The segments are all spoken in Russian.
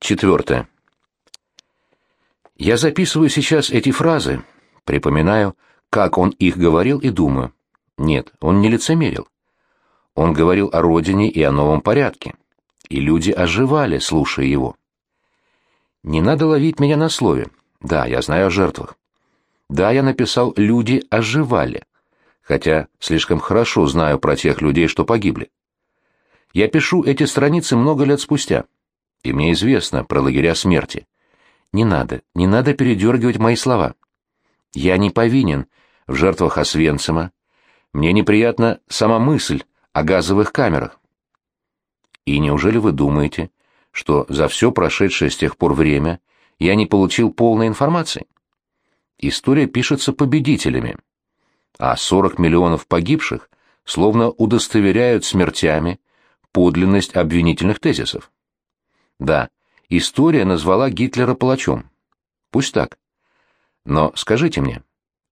Четвертое. Я записываю сейчас эти фразы, припоминаю, как он их говорил и думаю. Нет, он не лицемерил. Он говорил о родине и о новом порядке. И люди оживали, слушая его. Не надо ловить меня на слове. Да, я знаю о жертвах. Да, я написал «люди оживали», хотя слишком хорошо знаю про тех людей, что погибли. Я пишу эти страницы много лет спустя и мне известно про лагеря смерти. Не надо, не надо передергивать мои слова. Я не повинен в жертвах Освенцима. Мне неприятна сама мысль о газовых камерах. И неужели вы думаете, что за все прошедшее с тех пор время я не получил полной информации? История пишется победителями, а 40 миллионов погибших словно удостоверяют смертями подлинность обвинительных тезисов. Да, история назвала Гитлера палачом. Пусть так. Но скажите мне,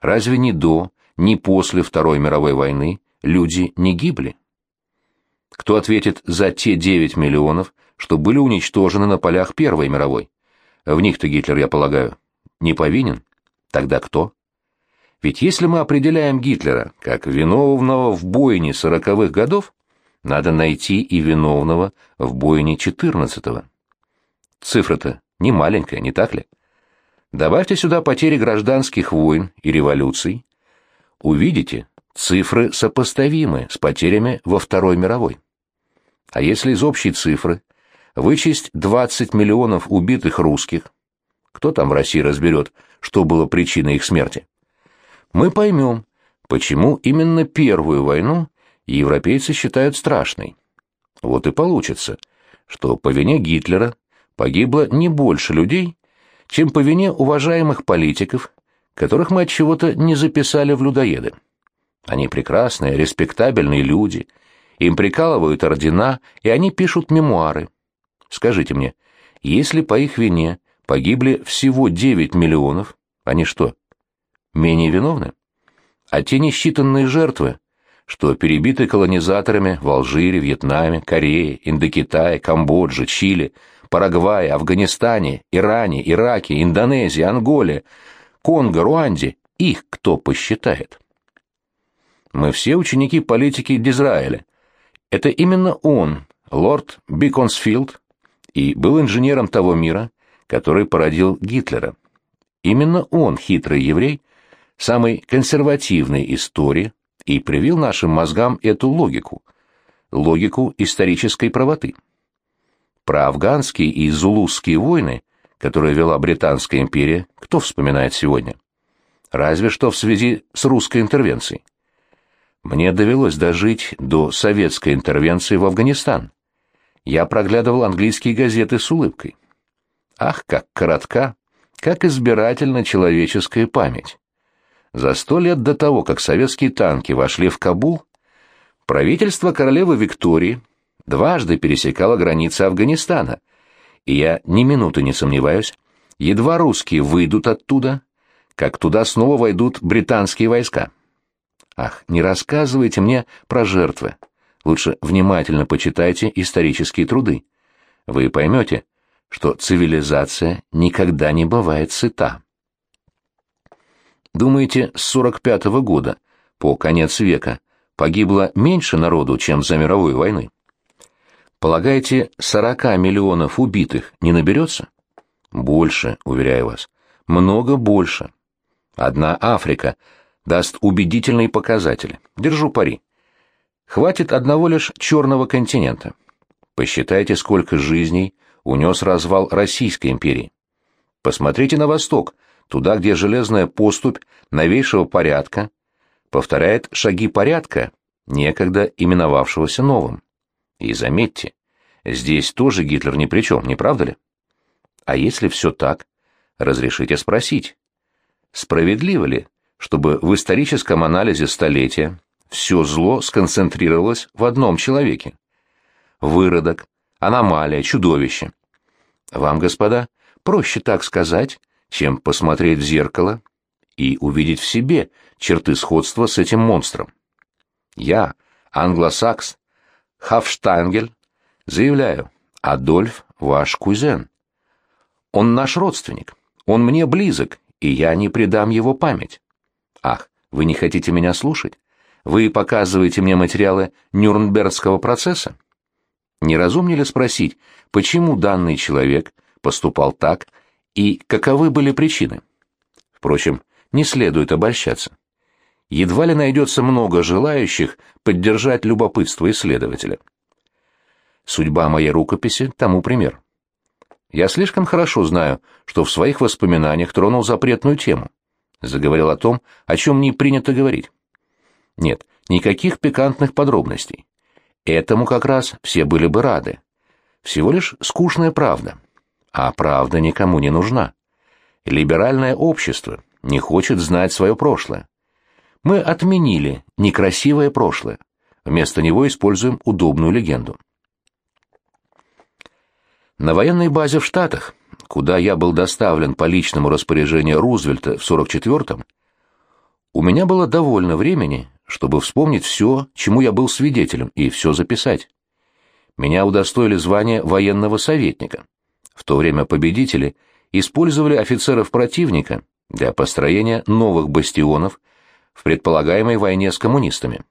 разве ни до, ни после Второй мировой войны люди не гибли? Кто ответит за те 9 миллионов, что были уничтожены на полях Первой мировой? В них-то Гитлер, я полагаю, не повинен? Тогда кто? Ведь если мы определяем Гитлера как виновного в бойне сороковых годов, надо найти и виновного в бойне четырнадцатого. Цифра-то не маленькая, не так ли? Добавьте сюда потери гражданских войн и революций. Увидите, цифры сопоставимы с потерями во Второй мировой. А если из общей цифры вычесть 20 миллионов убитых русских, кто там в России разберет, что было причиной их смерти? Мы поймем, почему именно Первую войну европейцы считают страшной. Вот и получится, что по вине Гитлера погибло не больше людей, чем по вине уважаемых политиков, которых мы от чего-то не записали в людоеды. Они прекрасные, респектабельные люди, им прикалывают ордена, и они пишут мемуары. Скажите мне, если по их вине погибли всего 9 миллионов, они что, менее виновны? А те несчитанные жертвы, что перебиты колонизаторами в Алжире, Вьетнаме, Корее, Индокитае, Камбодже, Чили, Парагвае, Афганистане, Иране, Ираке, Индонезии, Анголе, Конго, Руанде, их кто посчитает? Мы все ученики политики Дизраэля. Это именно он, лорд Биконсфилд, и был инженером того мира, который породил Гитлера. Именно он, хитрый еврей, самый консервативный истории, и привил нашим мозгам эту логику, логику исторической правоты. Про афганские и зулусские войны, которые вела Британская империя, кто вспоминает сегодня? Разве что в связи с русской интервенцией. Мне довелось дожить до советской интервенции в Афганистан. Я проглядывал английские газеты с улыбкой. Ах, как коротка, как избирательна человеческая память. За сто лет до того, как советские танки вошли в Кабул, правительство королевы Виктории дважды пересекала границы Афганистана, и я ни минуты не сомневаюсь, едва русские выйдут оттуда, как туда снова войдут британские войска. Ах, не рассказывайте мне про жертвы. Лучше внимательно почитайте исторические труды. Вы поймете, что цивилизация никогда не бывает сыта. Думаете, с 45 -го года, по конец века, погибло меньше народу, чем за мировой войны? Полагаете, 40 миллионов убитых не наберется? Больше, уверяю вас. Много больше. Одна Африка даст убедительные показатели. Держу пари. Хватит одного лишь черного континента. Посчитайте, сколько жизней унес развал Российской империи. Посмотрите на восток, туда, где железная поступь новейшего порядка повторяет шаги порядка, некогда именовавшегося новым. И заметьте, здесь тоже Гитлер ни при чем, не правда ли? А если все так, разрешите спросить, справедливо ли, чтобы в историческом анализе столетия все зло сконцентрировалось в одном человеке? Выродок, аномалия, чудовище. Вам, господа, проще так сказать, чем посмотреть в зеркало и увидеть в себе черты сходства с этим монстром. Я, англосакс, Хафштангель, заявляю, Адольф ваш кузен. Он наш родственник. Он мне близок, и я не предам его память. Ах, вы не хотите меня слушать? Вы показываете мне материалы Нюрнбергского процесса? Не разумнее ли спросить, почему данный человек поступал так и каковы были причины? Впрочем, не следует обольщаться. Едва ли найдется много желающих поддержать любопытство исследователя. Судьба моей рукописи тому пример. Я слишком хорошо знаю, что в своих воспоминаниях тронул запретную тему. Заговорил о том, о чем не принято говорить. Нет, никаких пикантных подробностей. Этому как раз все были бы рады. Всего лишь скучная правда. А правда никому не нужна. Либеральное общество не хочет знать свое прошлое. Мы отменили некрасивое прошлое. Вместо него используем удобную легенду. На военной базе в Штатах, куда я был доставлен по личному распоряжению Рузвельта в 44-м, у меня было довольно времени, чтобы вспомнить все, чему я был свидетелем, и все записать. Меня удостоили звания военного советника. В то время победители использовали офицеров противника для построения новых бастионов в предполагаемой войне с коммунистами.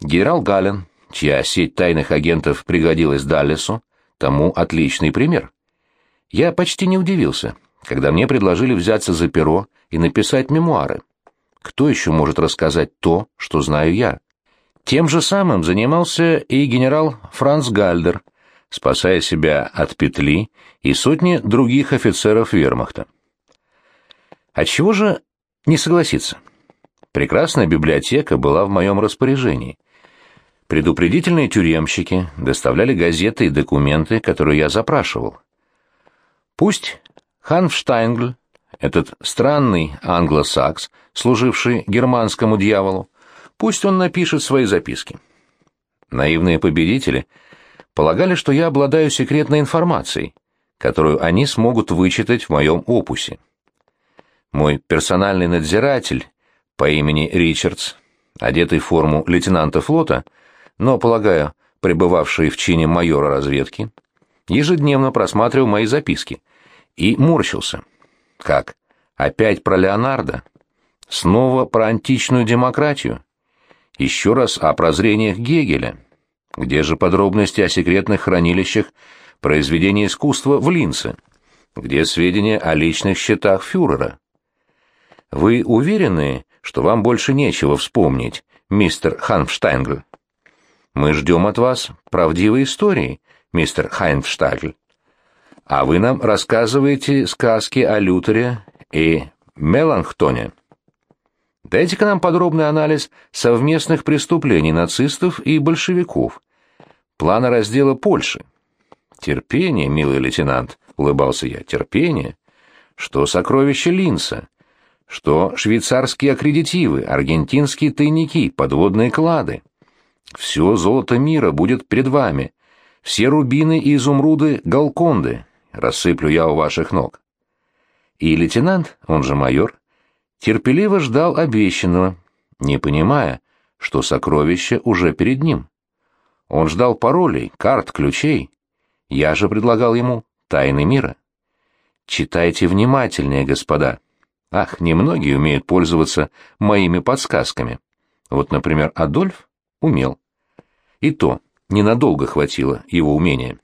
Генерал Галлен, чья сеть тайных агентов пригодилась Даллесу, тому отличный пример. Я почти не удивился, когда мне предложили взяться за перо и написать мемуары. Кто еще может рассказать то, что знаю я? Тем же самым занимался и генерал Франц Гальдер, спасая себя от петли и сотни других офицеров вермахта. Отчего же не согласиться? Прекрасная библиотека была в моем распоряжении. Предупредительные тюремщики доставляли газеты и документы, которые я запрашивал. Пусть Ханфштайнгль, этот странный англосакс, служивший германскому дьяволу, пусть он напишет свои записки. Наивные победители полагали, что я обладаю секретной информацией, которую они смогут вычитать в моем опусе. Мой персональный надзиратель по имени Ричардс, одетый в форму лейтенанта флота, но, полагаю, пребывавший в чине майора разведки, ежедневно просматривал мои записки и морщился. Как? Опять про Леонардо? Снова про античную демократию? Еще раз о прозрениях Гегеля? Где же подробности о секретных хранилищах произведений искусства в Линце? Где сведения о личных счетах фюрера? Вы уверены, что вам больше нечего вспомнить, мистер Ханфштайнгл? Мы ждем от вас правдивой истории, мистер Хайнфштагль. А вы нам рассказываете сказки о Лютере и Меланхтоне. Дайте-ка нам подробный анализ совместных преступлений нацистов и большевиков. Плана раздела Польши. Терпение, милый лейтенант, улыбался я. Терпение. Что сокровища Линса? Что швейцарские аккредитивы, аргентинские тайники, подводные клады? Все золото мира будет перед вами. Все рубины и изумруды Галконды. Рассыплю я у ваших ног. И лейтенант, он же майор, терпеливо ждал обещанного, не понимая, что сокровище уже перед ним. Он ждал паролей, карт, ключей. Я же предлагал ему тайны мира. Читайте внимательнее, господа. Ах, немногие умеют пользоваться моими подсказками. Вот, например, Адольф умел. И то ненадолго хватило его умения.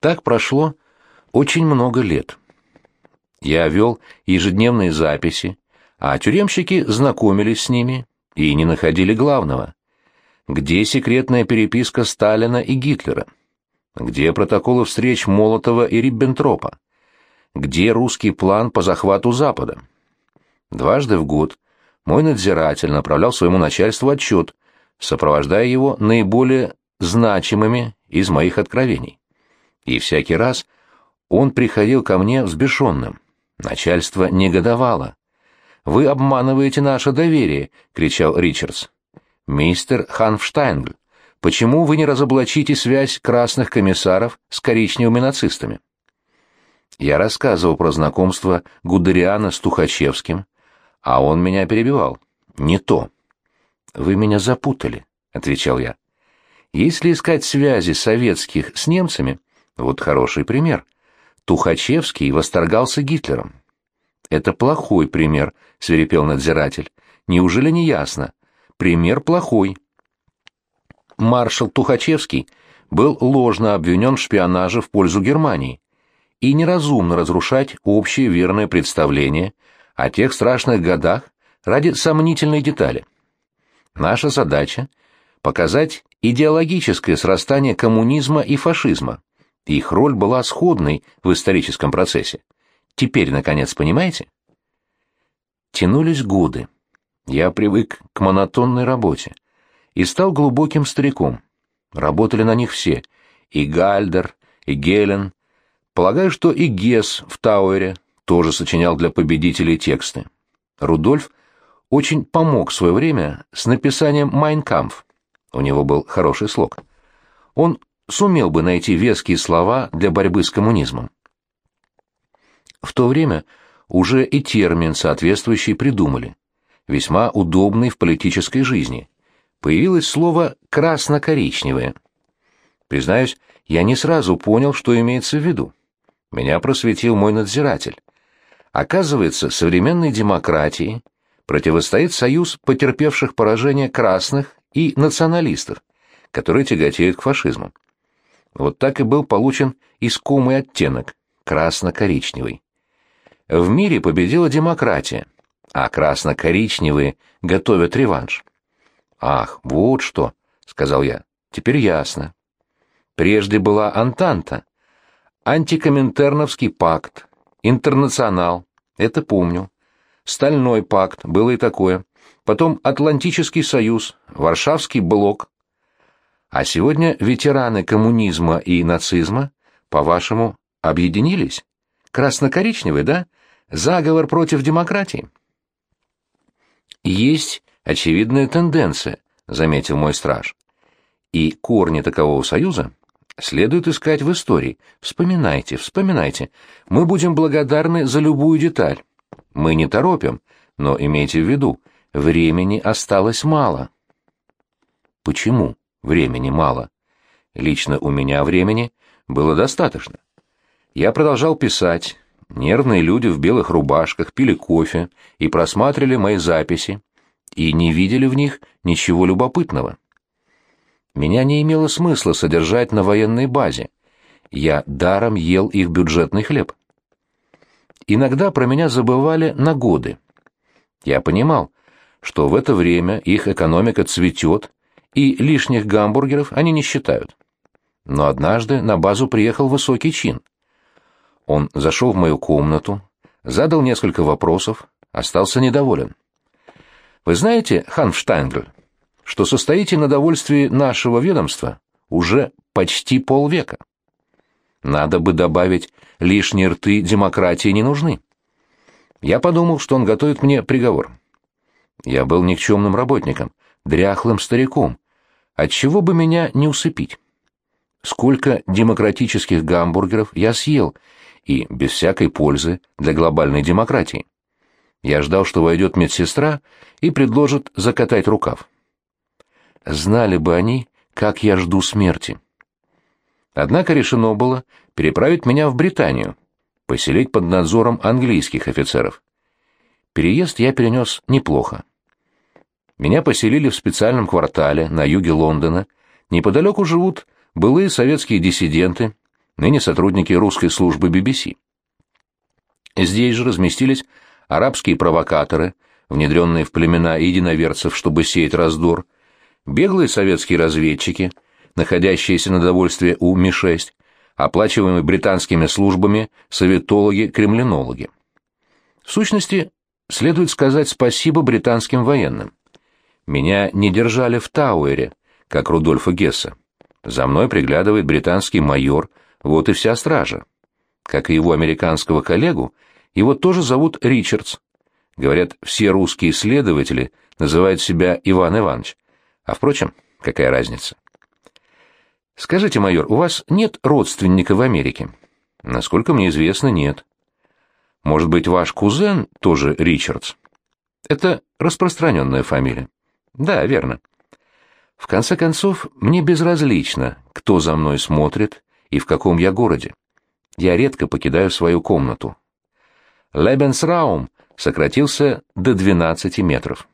Так прошло очень много лет. Я вел ежедневные записи, а тюремщики знакомились с ними и не находили главного. Где секретная переписка Сталина и Гитлера? Где протоколы встреч Молотова и Риббентропа? Где русский план по захвату Запада? Дважды в год мой надзиратель направлял своему начальству отчет, сопровождая его наиболее значимыми из моих откровений. И всякий раз он приходил ко мне взбешенным. Начальство негодовало. «Вы обманываете наше доверие!» — кричал Ричардс. «Мистер Ханфштайнгл, почему вы не разоблачите связь красных комиссаров с коричневыми нацистами?» Я рассказывал про знакомство Гудериана с Тухачевским, а он меня перебивал. «Не то. «Вы меня запутали», — отвечал я. «Если искать связи советских с немцами, Вот хороший пример. Тухачевский восторгался Гитлером. Это плохой пример, свирепел надзиратель. Неужели не ясно? Пример плохой. Маршал Тухачевский был ложно обвинен в шпионаже в пользу Германии. И неразумно разрушать общее верное представление о тех страшных годах ради сомнительной детали. Наша задача – показать идеологическое срастание коммунизма и фашизма. Их роль была сходной в историческом процессе. Теперь, наконец, понимаете? Тянулись годы. Я привык к монотонной работе и стал глубоким стариком. Работали на них все — и Гальдер, и Гелен. Полагаю, что и Гесс в Тауэре тоже сочинял для победителей тексты. Рудольф очень помог в свое время с написанием «Майнкампф». У него был хороший слог. Он сумел бы найти веские слова для борьбы с коммунизмом. В то время уже и термин соответствующий придумали, весьма удобный в политической жизни. Появилось слово «красно-коричневое». Признаюсь, я не сразу понял, что имеется в виду. Меня просветил мой надзиратель. Оказывается, современной демократии противостоит союз потерпевших поражение красных и националистов, которые тяготеют к фашизму. Вот так и был получен искомый оттенок – красно-коричневый. В мире победила демократия, а красно-коричневые готовят реванш. «Ах, вот что!» — сказал я. «Теперь ясно. Прежде была Антанта, антикоминтерновский пакт, интернационал, это помню. Стальной пакт, было и такое. Потом Атлантический союз, Варшавский блок. А сегодня ветераны коммунизма и нацизма, по-вашему, объединились? Красно-коричневый, да? Заговор против демократии. Есть очевидная тенденция, заметил мой страж. И корни такового союза следует искать в истории. Вспоминайте, вспоминайте. Мы будем благодарны за любую деталь. Мы не торопим, но имейте в виду, времени осталось мало. Почему времени мало? Лично у меня времени было достаточно. Я продолжал писать. Нервные люди в белых рубашках пили кофе и просматривали мои записи, и не видели в них ничего любопытного. Меня не имело смысла содержать на военной базе. Я даром ел их бюджетный хлеб. Иногда про меня забывали на годы. Я понимал, что в это время их экономика цветет, и лишних гамбургеров они не считают. Но однажды на базу приехал высокий чин — он зашел в мою комнату, задал несколько вопросов, остался недоволен. «Вы знаете, Ханфштайнгль, что состоите на довольствии нашего ведомства уже почти полвека? Надо бы добавить, лишние рты демократии не нужны». Я подумал, что он готовит мне приговор. Я был никчемным работником, дряхлым стариком. Отчего бы меня не усыпить? Сколько демократических гамбургеров я съел, и без всякой пользы для глобальной демократии. Я ждал, что войдет медсестра и предложит закатать рукав. Знали бы они, как я жду смерти. Однако решено было переправить меня в Британию, поселить под надзором английских офицеров. Переезд я перенес неплохо. Меня поселили в специальном квартале на юге Лондона. Неподалеку живут былые советские диссиденты, ныне сотрудники русской службы BBC. Здесь же разместились арабские провокаторы, внедренные в племена единоверцев, чтобы сеять раздор, беглые советские разведчики, находящиеся на довольстве у Ми-6, оплачиваемые британскими службами советологи-кремлинологи. В сущности, следует сказать спасибо британским военным. Меня не держали в Тауэре, как Рудольфа Гесса. За мной приглядывает британский майор – вот и вся стража. Как и его американского коллегу, его тоже зовут Ричардс. Говорят, все русские следователи называют себя Иван Иванович. А впрочем, какая разница? Скажите, майор, у вас нет родственника в Америке? Насколько мне известно, нет. Может быть, ваш кузен тоже Ричардс? Это распространенная фамилия. Да, верно. В конце концов, мне безразлично, кто за мной смотрит и в каком я городе. Я редко покидаю свою комнату. Лебенсраум сократился до 12 метров.